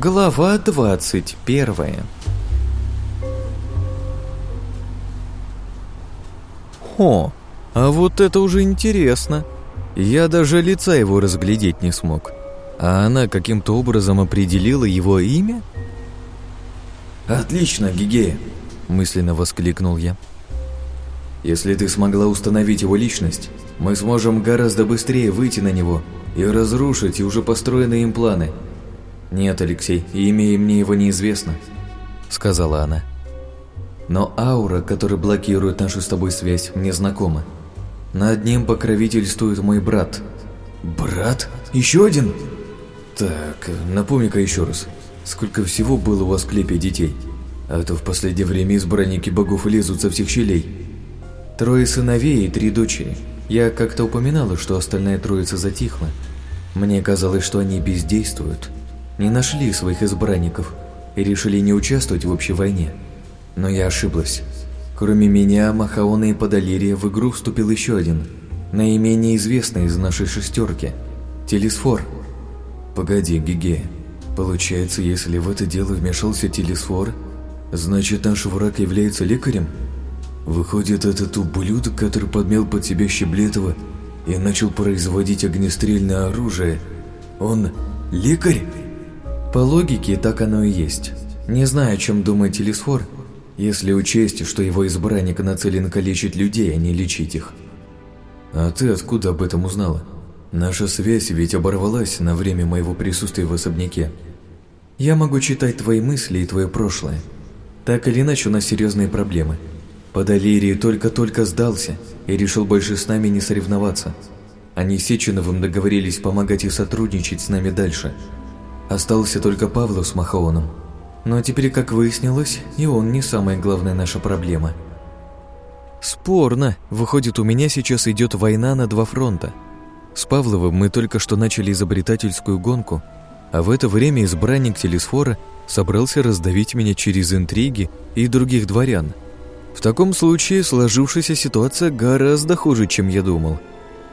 Глава двадцать первая О, а вот это уже интересно. Я даже лица его разглядеть не смог. А она каким-то образом определила его имя? «Отлично, Гигея!» – мысленно воскликнул я. «Если ты смогла установить его личность, мы сможем гораздо быстрее выйти на него и разрушить уже построенные им планы. Нет, Алексей, имя и мне его неизвестно», – сказала она. «Но аура, которая блокирует нашу с тобой связь, мне знакома. Над ним покровительствует мой брат». «Брат? Еще один?» «Так, напомни-ка еще раз, сколько всего было у вас в клепе детей? А то в последнее время избранники богов лезут со всех щелей». «Трое сыновей и три дочери. Я как-то упоминала, что остальная троица затихла. Мне казалось, что они бездействуют, не нашли своих избранников и решили не участвовать в общей войне. Но я ошиблась. Кроме меня, Махаона и Подолирия в игру вступил еще один, наименее известный из нашей шестерки – Телесфор – Погоди, Гиге. Получается, если в это дело вмешался телесфор, значит наш враг является лекарем? Выходит, этот ублюдок, который подмел под себя Щеблетова и начал производить огнестрельное оружие, он лекарь? По логике, так оно и есть. Не знаю, о чем думает телесфор, если учесть, что его избранник нацелен калечить людей, а не лечить их. А ты откуда об этом узнала? Наша связь ведь оборвалась на время моего присутствия в особняке. Я могу читать твои мысли и твое прошлое. Так или иначе, у нас серьезные проблемы. Подолирий только-только сдался и решил больше с нами не соревноваться. Они с Сеченовым договорились помогать и сотрудничать с нами дальше. Остался только Павлов с Махаоном. Но теперь, как выяснилось, и он не самая главная наша проблема. Спорно. Выходит, у меня сейчас идет война на два фронта – с Павловым мы только что начали изобретательскую гонку, а в это время избранник Телесфора собрался раздавить меня через интриги и других дворян. В таком случае сложившаяся ситуация гораздо хуже, чем я думал.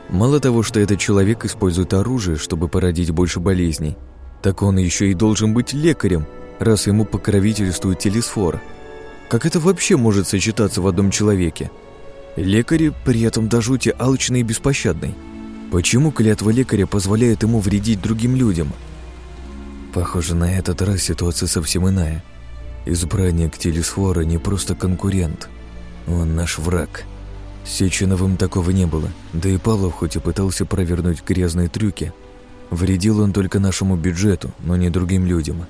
Мало того, что этот человек использует оружие, чтобы породить больше болезней, так он еще и должен быть лекарем, раз ему покровительствует Телесфор. Как это вообще может сочетаться в одном человеке? Лекари при этом до жути алчный и беспощадный. Почему клятва лекаря позволяет ему вредить другим людям? Похоже, на этот раз ситуация совсем иная. Избранник Телесфора не просто конкурент. Он наш враг. С Сеченовым такого не было, да и Павлов хоть и пытался провернуть грязные трюки, вредил он только нашему бюджету, но не другим людям.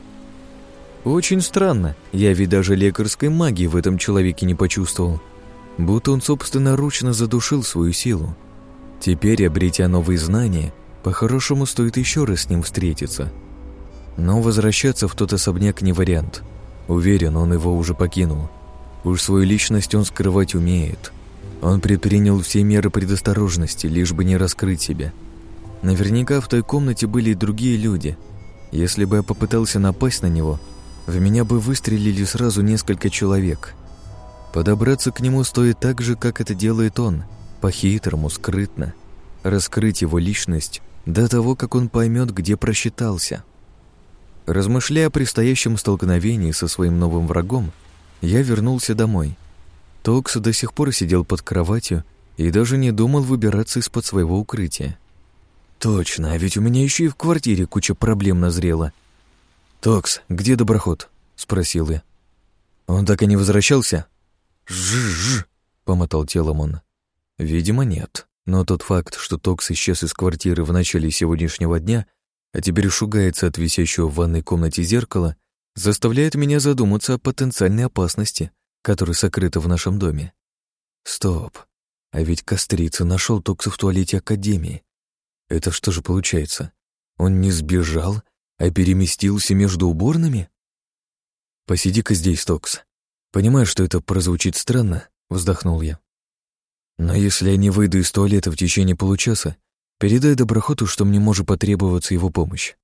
Очень странно, я ведь даже лекарской магии в этом человеке не почувствовал. Будто он собственноручно задушил свою силу. Теперь, обретя новые знания, по-хорошему стоит еще раз с ним встретиться. Но возвращаться в тот особняк не вариант. Уверен, он его уже покинул. Уж свою личность он скрывать умеет. Он предпринял все меры предосторожности, лишь бы не раскрыть себя. Наверняка в той комнате были и другие люди. Если бы я попытался напасть на него, в меня бы выстрелили сразу несколько человек. Подобраться к нему стоит так же, как это делает он – по-хитрому, скрытно, раскрыть его личность до того, как он поймет, где просчитался. Размышляя о предстоящем столкновении со своим новым врагом, я вернулся домой. Токс до сих пор сидел под кроватью и даже не думал выбираться из-под своего укрытия. «Точно, а ведь у меня еще и в квартире куча проблем назрела». «Токс, где доброход?» — спросил я. «Он так и не возвращался?» «Жжж», — помотал телом он. Видимо, нет. Но тот факт, что Токс исчез из квартиры в начале сегодняшнего дня, а теперь шугается от висящего в ванной комнате зеркала, заставляет меня задуматься о потенциальной опасности, которая сокрыта в нашем доме. Стоп. А ведь Кострица нашел Токса в туалете Академии. Это что же получается? Он не сбежал, а переместился между уборными? Посиди-ка здесь, Токс. Понимаю, что это прозвучит странно, вздохнул я. Но если я не выйду из туалета в течение получаса, передай доброхоту, что мне может потребоваться его помощь.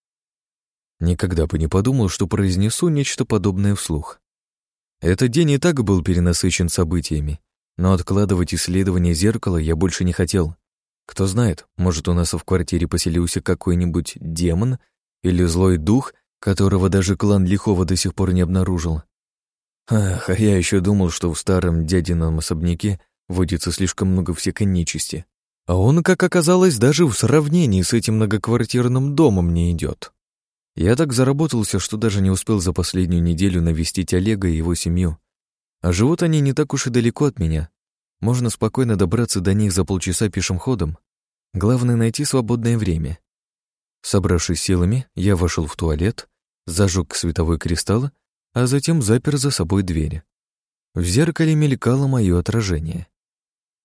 Никогда бы не подумал, что произнесу нечто подобное вслух. Этот день и так был перенасыщен событиями, но откладывать исследование зеркала я больше не хотел. Кто знает, может, у нас в квартире поселился какой-нибудь демон или злой дух, которого даже клан Лихова до сих пор не обнаружил. Ах, а я еще думал, что в старом дядином особняке водится слишком много всякой нечисти. А он, как оказалось, даже в сравнении с этим многоквартирным домом не идет. Я так заработался, что даже не успел за последнюю неделю навестить Олега и его семью. А живут они не так уж и далеко от меня. Можно спокойно добраться до них за полчаса пешим ходом. Главное — найти свободное время. Собравшись силами, я вошел в туалет, зажег световой кристалл, а затем запер за собой дверь. В зеркале мелькало мое отражение.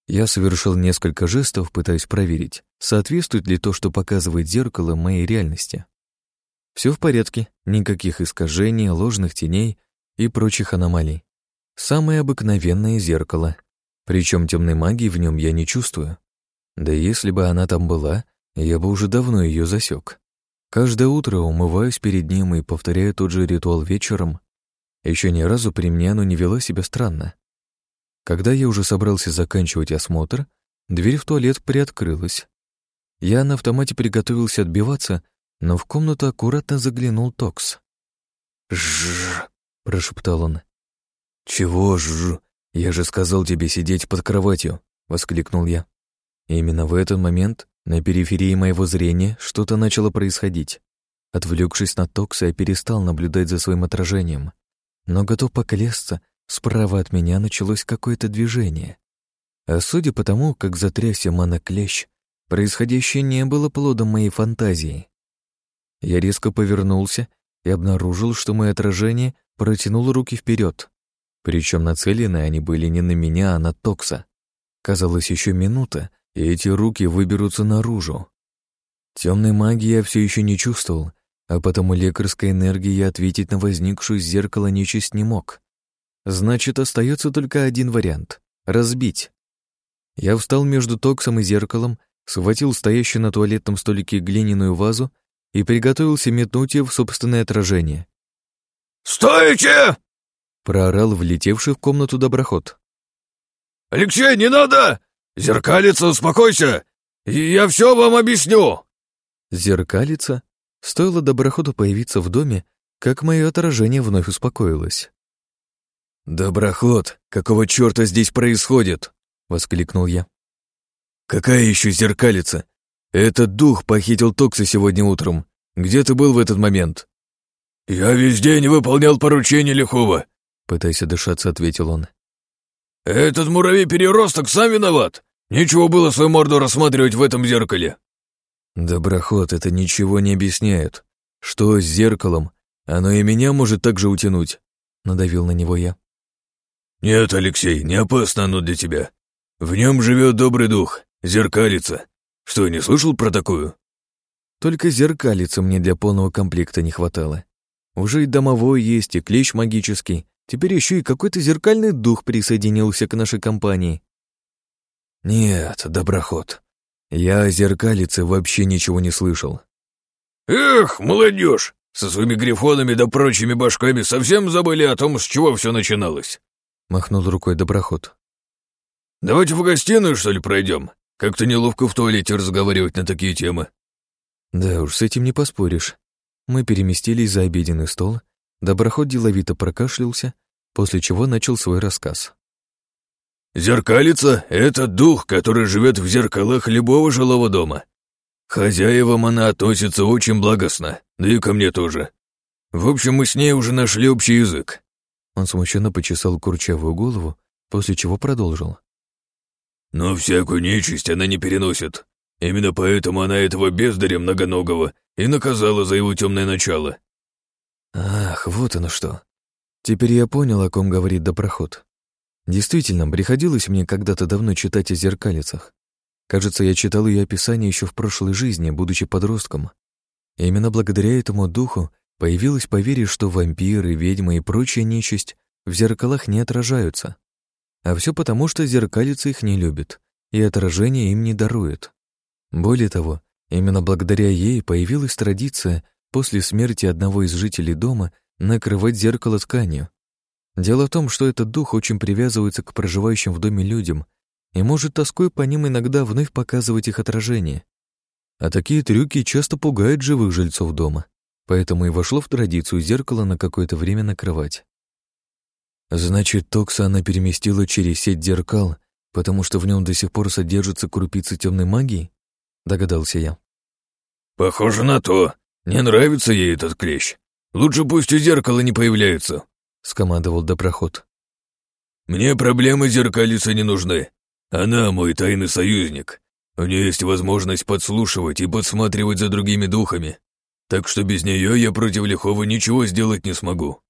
Я совершил несколько жестов, пытаясь проверить, соответствует ли то, что показывает зеркало, моей реальности. Все в порядке, никаких искажений, ложных теней и прочих аномалий. Самое обыкновенное зеркало, причем темной магии в нем я не чувствую. Да если бы она там была, я бы уже давно ее засек. Каждое утро умываюсь перед ним и повторяю тот же ритуал вечером. Еще ни разу при мне оно не вело себя странно. Когда я уже собрался заканчивать осмотр, дверь в туалет приоткрылась. Я на автомате приготовился отбиваться, но в комнату аккуратно заглянул Токс. «Жжж!» — прошептал он. «Чего жжж? Я же сказал тебе сидеть под кроватью!» — воскликнул я. И именно в этот момент на периферии моего зрения что-то начало происходить. Отвлекшись на Токса, я перестал наблюдать за своим отражением. Но готов поклясться, Справа от меня началось какое-то движение. А судя по тому, как затрясся моноклещ, происходящее не было плодом моей фантазии. Я резко повернулся и обнаружил, что мое отражение протянуло руки вперед. Причем нацелены они были не на меня, а на Токса. Казалось, еще минута, и эти руки выберутся наружу. Темной магии я все еще не чувствовал, а потому лекарской энергии ответить на возникшую из зеркала нечисть не мог. Значит, остается только один вариант — разбить. Я встал между токсом и зеркалом, схватил стоящую на туалетном столике глиняную вазу и приготовился метнуть ее в собственное отражение. «Стойте!» — проорал влетевший в комнату доброход. «Алексей, не надо! Зеркалица, успокойся! Я все вам объясню!» Зеркалица? Стоило доброходу появиться в доме, как мое отражение вновь успокоилось. «Доброход, какого черта здесь происходит?» — воскликнул я. «Какая еще зеркалица? Этот дух похитил Токса сегодня утром. Где ты был в этот момент?» «Я весь день выполнял поручение Лихова», — пытаясь дышаться, ответил он. «Этот муравей-переросток сам виноват. Нечего было свою морду рассматривать в этом зеркале». «Доброход, это ничего не объясняет. Что с зеркалом? Оно и меня может так же утянуть», — надавил на него я. «Нет, Алексей, не опасно оно для тебя. В нем живет добрый дух, зеркалица. Что, не слышал про такую?» Только зеркалицы мне для полного комплекта не хватало. Уже и домовой есть, и клещ магический. Теперь еще и какой-то зеркальный дух присоединился к нашей компании. Нет, доброход. Я о зеркалице вообще ничего не слышал. Эх, молодежь! Со своими грифонами да прочими башками совсем забыли о том, с чего все начиналось. — махнул рукой доброход. «Давайте в гостиную, что ли, пройдем? Как-то неловко в туалете разговаривать на такие темы». Да уж, с этим не поспоришь. Мы переместились за обеденный стол, доброход деловито прокашлялся, после чего начал свой рассказ. «Зеркалица — это дух, который живет в зеркалах любого жилого дома. Хозяевам она относится очень благостно, да и ко мне тоже. В общем, мы с ней уже нашли общий язык. Он смущенно почесал курчавую голову, после чего продолжил. «Но всякую нечисть она не переносит. Именно поэтому она этого бездаря многоногого и наказала за его темное начало». «Ах, вот оно что. Теперь я понял, о ком говорит Доброход. Действительно, приходилось мне когда-то давно читать о зеркалицах. Кажется, я читал ее описание еще в прошлой жизни, будучи подростком. И именно благодаря этому духу Появилось поверье, что вампиры, ведьмы и прочая нечисть в зеркалах не отражаются. А все потому, что зеркалица их не любит и отражение им не дарует. Более того, именно благодаря ей появилась традиция после смерти одного из жителей дома накрывать зеркало тканью. Дело в том, что этот дух очень привязывается к проживающим в доме людям и может тоской по ним иногда вновь показывать их отражение. А такие трюки часто пугают живых жильцов дома. поэтому и вошло в традицию зеркало на какое-то время накрывать. Значит, Токса она переместила через сеть зеркал, потому что в нем до сих пор содержатся крупицы темной магии? Догадался я. Похоже на то. Не нравится ей этот клещ. Лучше пусть у зеркала не появляется, скомандовал Доброход. Мне проблемы зеркалицы не нужны. Она мой тайный союзник. У нее есть возможность подслушивать и подсматривать за другими духами. Так что без нее я против Лихова ничего сделать не смогу.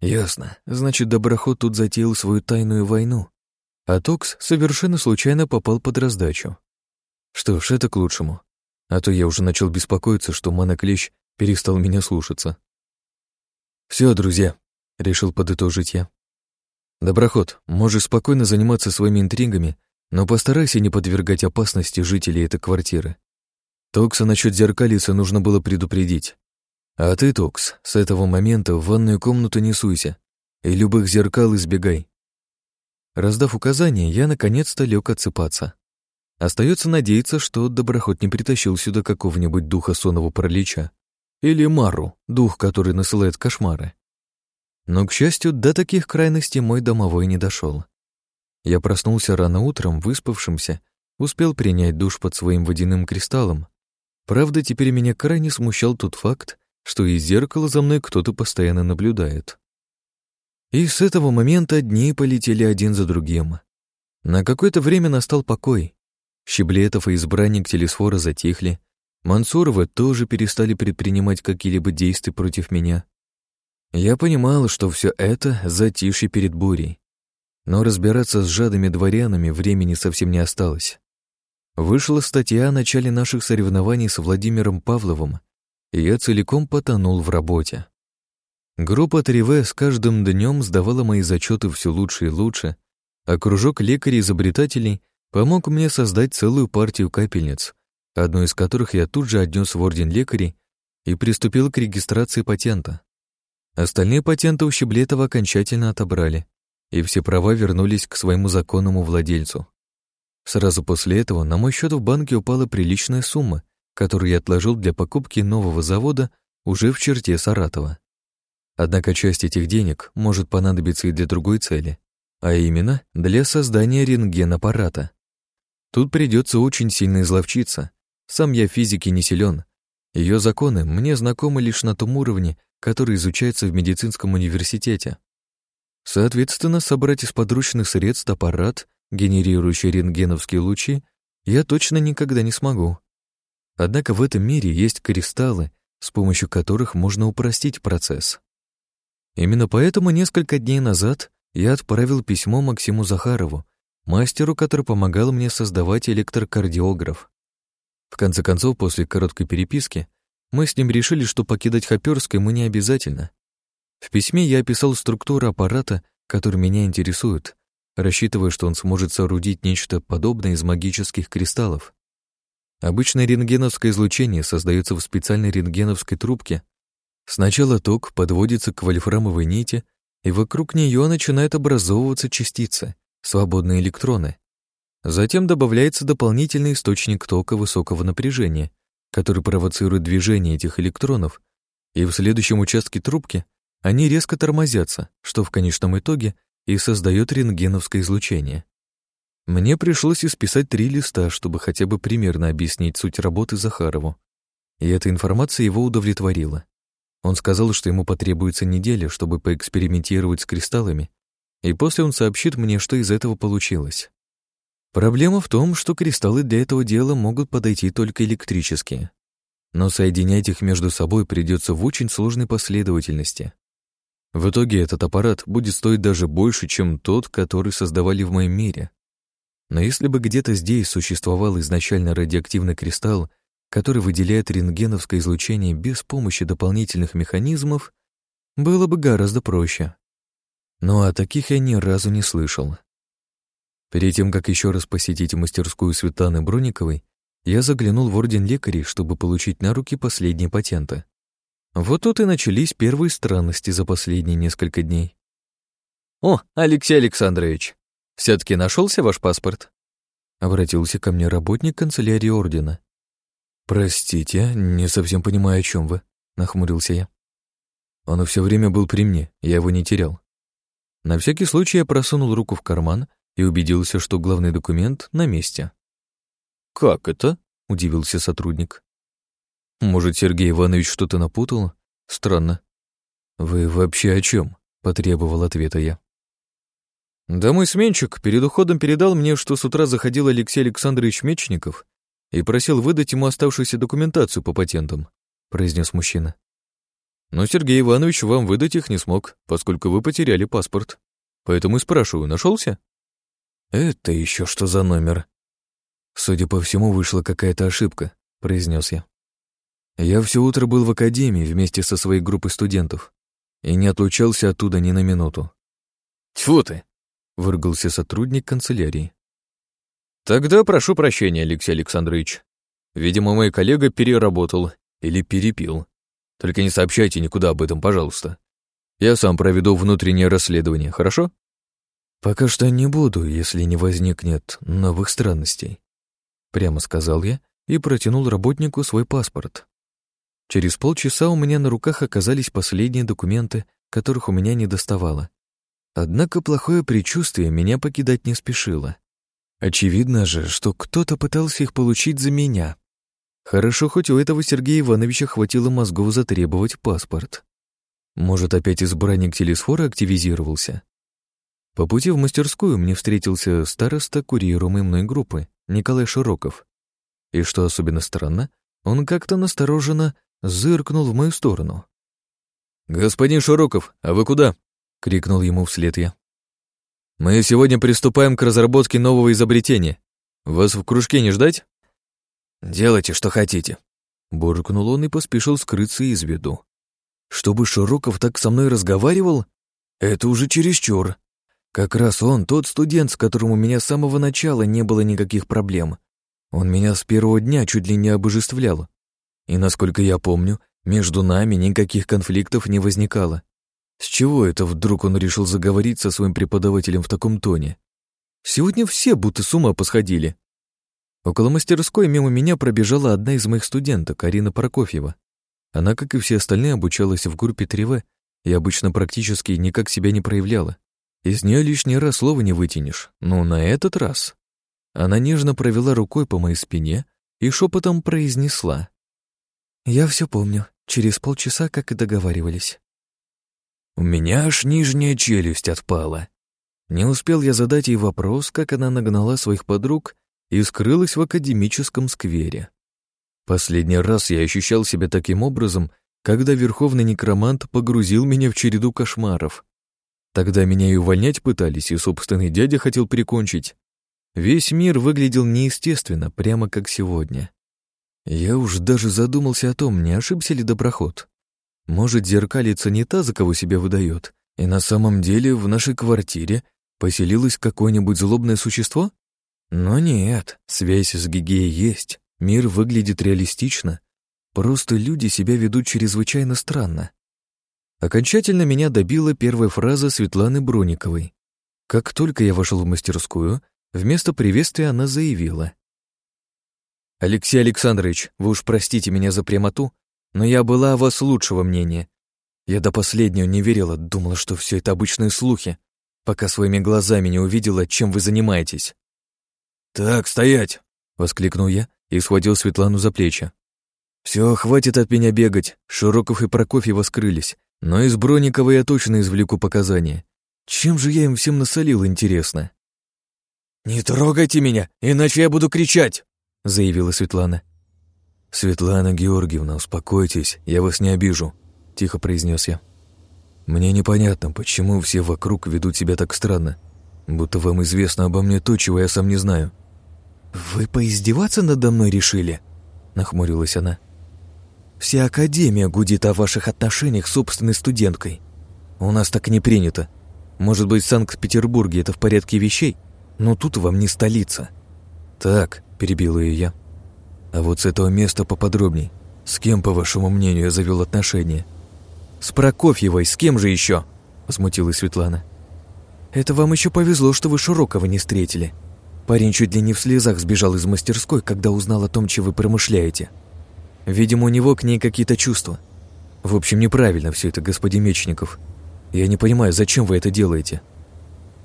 Ясно. Значит, Доброход тут затеял свою тайную войну. А Токс совершенно случайно попал под раздачу. Что ж, это к лучшему. А то я уже начал беспокоиться, что Манаклещ перестал меня слушаться. Все, друзья, решил подытожить я. Доброход, можешь спокойно заниматься своими интригами, но постарайся не подвергать опасности жителей этой квартиры. Токса насчет зеркалицы нужно было предупредить. А ты, Токс, с этого момента в ванную комнату не суйся и любых зеркал избегай. Раздав указания, я наконец-то лег отсыпаться. Остается надеяться, что доброход не притащил сюда какого-нибудь духа сонного паралича. Или Мару, дух, который насылает кошмары. Но, к счастью, до таких крайностей мой домовой не дошел. Я проснулся рано утром, выспавшимся, успел принять душ под своим водяным кристаллом. Правда, теперь меня крайне смущал тот факт, что из зеркала за мной кто-то постоянно наблюдает. И с этого момента дни полетели один за другим. На какое-то время настал покой. Щеблетов и избранник телесфора затихли. Мансуровы тоже перестали предпринимать какие-либо действия против меня. Я понимал, что все это затишье перед бурей. Но разбираться с жадными дворянами времени совсем не осталось. Вышла статья о начале наших соревнований с Владимиром Павловым, и я целиком потонул в работе. Группа 3В с каждым днем сдавала мои зачеты все лучше и лучше, а кружок лекарей-изобретателей помог мне создать целую партию капельниц, одну из которых я тут же отнес в орден лекарей и приступил к регистрации патента. Остальные патенты у Щеблетова окончательно отобрали, и все права вернулись к своему законному владельцу. Сразу после этого на мой счет в банке упала приличная сумма, которую я отложил для покупки нового завода уже в черте Саратова. Однако часть этих денег может понадобиться и для другой цели, а именно для создания рентген-аппарата. Тут придется очень сильно изловчиться. Сам я физики не силен. Ее законы мне знакомы лишь на том уровне, который изучается в медицинском университете. Соответственно, собрать из подручных средств аппарат, генерирующий рентгеновские лучи, я точно никогда не смогу. Однако в этом мире есть кристаллы, с помощью которых можно упростить процесс. Именно поэтому несколько дней назад я отправил письмо Максиму Захарову, мастеру, который помогал мне создавать электрокардиограф. В конце концов, после короткой переписки, мы с ним решили, что покидать Хоперское мы не обязательно. В письме я описал структуру аппарата, который меня интересует, рассчитывая, что он сможет соорудить нечто подобное из магических кристаллов. Обычное рентгеновское излучение создается в специальной рентгеновской трубке. Сначала ток подводится к вольфрамовой нити, и вокруг нее начинают образовываться частицы, свободные электроны. Затем добавляется дополнительный источник тока высокого напряжения, который провоцирует движение этих электронов, и в следующем участке трубки они резко тормозятся, что в конечном итоге и создает рентгеновское излучение. Мне пришлось исписать три листа, чтобы хотя бы примерно объяснить суть работы Захарову. И эта информация его удовлетворила. Он сказал, что ему потребуется неделя, чтобы поэкспериментировать с кристаллами, и после он сообщит мне, что из этого получилось. Проблема в том, что кристаллы для этого дела могут подойти только электрические. Но соединять их между собой придется в очень сложной последовательности. В итоге этот аппарат будет стоить даже больше, чем тот, который создавали в моем мире. Но если бы где-то здесь существовал изначально радиоактивный кристалл, который выделяет рентгеновское излучение без помощи дополнительных механизмов, было бы гораздо проще. Но о таких я ни разу не слышал. Перед тем, как еще раз посетить мастерскую Светланы Брониковой, я заглянул в орден лекарей, чтобы получить на руки последние патенты. Вот тут и начались первые странности за последние несколько дней. «О, Алексей Александрович, все таки нашелся ваш паспорт?» Обратился ко мне работник канцелярии ордена. «Простите, не совсем понимаю, о чем вы», нахмурился я. Он все время был при мне, я его не терял. На всякий случай я просунул руку в карман и убедился, что главный документ на месте. «Как это?» — удивился сотрудник. «Может, Сергей Иванович что-то напутал? Странно». «Вы вообще о чем? потребовал ответа я. «Да мой сменщик перед уходом передал мне, что с утра заходил Алексей Александрович Мечников и просил выдать ему оставшуюся документацию по патентам», — произнес мужчина. «Но Сергей Иванович вам выдать их не смог, поскольку вы потеряли паспорт. Поэтому и спрашиваю, нашелся?» «Это еще что за номер?» «Судя по всему, вышла какая-то ошибка», — произнес я. «Я все утро был в академии вместе со своей группой студентов и не отлучался оттуда ни на минуту». «Тьфу ты!» — выругался сотрудник канцелярии. «Тогда прошу прощения, Алексей Александрович. Видимо, мой коллега переработал или перепил. Только не сообщайте никуда об этом, пожалуйста. Я сам проведу внутреннее расследование, хорошо?» «Пока что не буду, если не возникнет новых странностей», — прямо сказал я и протянул работнику свой паспорт. Через полчаса у меня на руках оказались последние документы, которых у меня не доставало. Однако плохое предчувствие меня покидать не спешило. Очевидно же, что кто-то пытался их получить за меня. Хорошо, хоть у этого Сергея Ивановича хватило мозгов затребовать паспорт. Может, опять избранник телесфора активизировался? По пути в мастерскую мне встретился староста курируемой мной группы, Николай Широков. И что особенно странно, он как-то настороженно зыркнул в мою сторону. «Господин Широков, а вы куда?» — крикнул ему вслед я. «Мы сегодня приступаем к разработке нового изобретения. Вас в кружке не ждать?» «Делайте, что хотите», — буркнул он и поспешил скрыться из виду. «Чтобы Широков так со мной разговаривал? Это уже чересчур. Как раз он, тот студент, с которым у меня с самого начала не было никаких проблем. Он меня с первого дня чуть ли не обожествлял. И, насколько я помню, между нами никаких конфликтов не возникало. С чего это вдруг он решил заговорить со своим преподавателем в таком тоне? Сегодня все будто с ума посходили. Около мастерской мимо меня пробежала одна из моих студенток, Арина Прокофьева. Она, как и все остальные, обучалась в группе 3В и обычно практически никак себя не проявляла. Из нее лишний раз слова не вытянешь, но на этот раз. Она нежно провела рукой по моей спине и шепотом произнесла. «Я все помню, через полчаса, как и договаривались». У меня аж нижняя челюсть отпала. Не успел я задать ей вопрос, как она нагнала своих подруг и скрылась в академическом сквере. Последний раз я ощущал себя таким образом, когда верховный некромант погрузил меня в череду кошмаров. Тогда меня и увольнять пытались, и собственный дядя хотел прикончить. Весь мир выглядел неестественно, прямо как сегодня. Я уж даже задумался о том, не ошибся ли доброход. Может, зеркалица не та, за кого себя выдает, и на самом деле в нашей квартире поселилось какое-нибудь злобное существо? Но нет, связь с Гигеей есть, мир выглядит реалистично. Просто люди себя ведут чрезвычайно странно. Окончательно меня добила первая фраза Светланы Брониковой. Как только я вошел в мастерскую, вместо приветствия она заявила. «Алексей Александрович, вы уж простите меня за прямоту, но я была о вас лучшего мнения. Я до последнего не верила, думала, что все это обычные слухи, пока своими глазами не увидела, чем вы занимаетесь». «Так, стоять!» — воскликнул я и схватил Светлану за плечи. «Все, хватит от меня бегать. Широков и Прокофьева скрылись. Но из Броникова я точно извлеку показания. Чем же я им всем насолил, интересно? «Не трогайте меня, иначе я буду кричать!» — заявила Светлана. «Светлана Георгиевна, успокойтесь, я вас не обижу», — тихо произнес я. «Мне непонятно, почему все вокруг ведут себя так странно, будто вам известно обо мне то, чего я сам не знаю». «Вы поиздеваться надо мной решили?» — нахмурилась она. Вся Академия гудит о ваших отношениях с собственной студенткой. У нас так не принято. Может быть, в Санкт-Петербурге это в порядке вещей, но тут вам не столица. Так, перебил ее я. А вот с этого места поподробней. С кем, по вашему мнению, я завел отношения? С Прокофьевой, с кем же еще? Возмутилась Светлана. Это вам еще повезло, что вы Широкого не встретили. Парень чуть ли не в слезах сбежал из мастерской, когда узнал о том, чем вы промышляете. Видимо, у него к ней какие-то чувства. В общем, неправильно все это, господин Мечников. Я не понимаю, зачем вы это делаете?»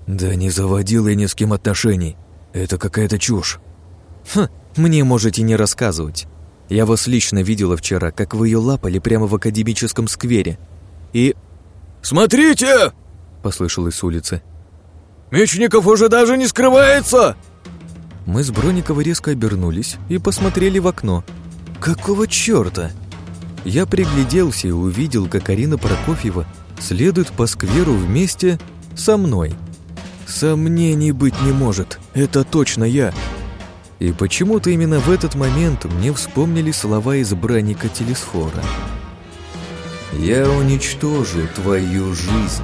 «Да не заводил я ни с кем отношений. Это какая-то чушь». «Хм, мне можете не рассказывать. Я вас лично видела вчера, как вы ее лапали прямо в академическом сквере. И...» «Смотрите!» — послышалось с улицы. «Мечников уже даже не скрывается!» Мы с Брониковой резко обернулись и посмотрели в окно. «Какого черта?» Я пригляделся и увидел, как Арина Прокофьева следует по скверу вместе со мной. Сомнений быть не может, это точно я. И почему-то именно в этот момент мне вспомнили слова избранника Телесфора. «Я уничтожу твою жизнь».